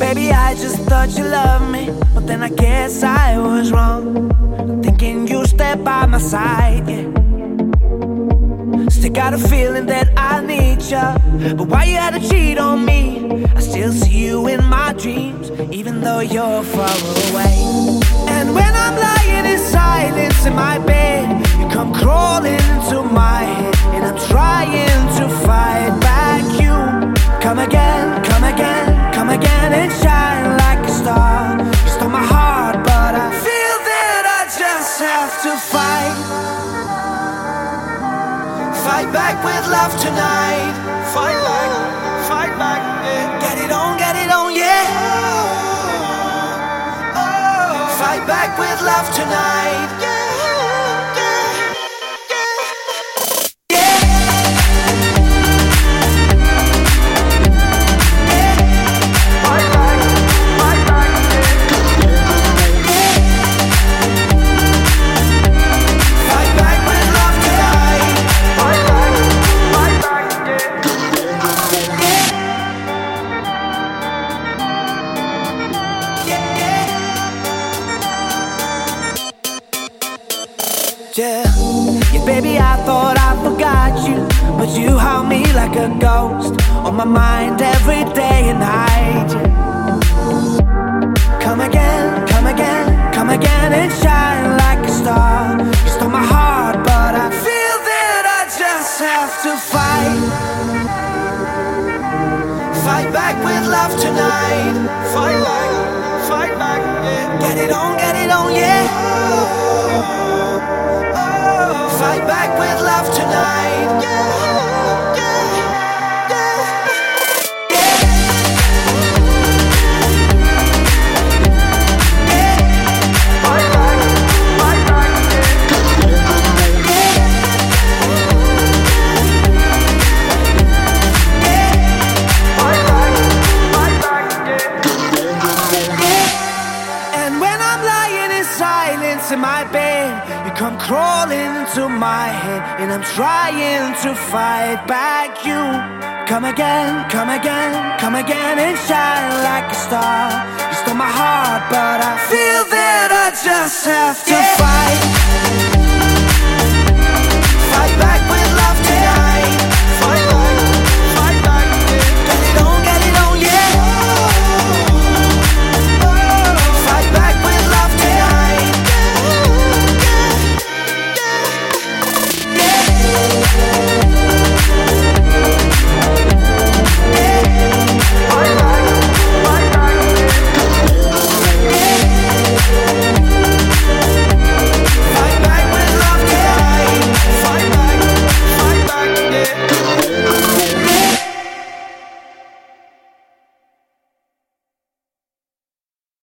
I just thought you loved me, but then I guess I was wrong. Thinking you stay by my side, yeah. Still got a feeling that I need you, but why you had to cheat on me? I still see you in my dreams, even though you're far away. And when I'm lying in silence in my bed, you come crawling into my head, have to fight. Fight back with love tonight. Fight back, fight back, yeah. Get it on, get it on, yeah. Oh, oh. Fight back with love tonight. Yeah, Yeah, yeah, baby, I thought I forgot you, but you haunt me like a ghost on my mind every day and night. Come again, come again, come again and shine like a star. You stole my heart, but I feel that I just have to fight. Fight back with love tonight. Fight back, with love tonight. Yeah, silence in my bed, you come crawling into my head, and I'm trying to fight back. You come again, come again, come again, and shine like a star. You stole my heart, but I feel that I just have to fight.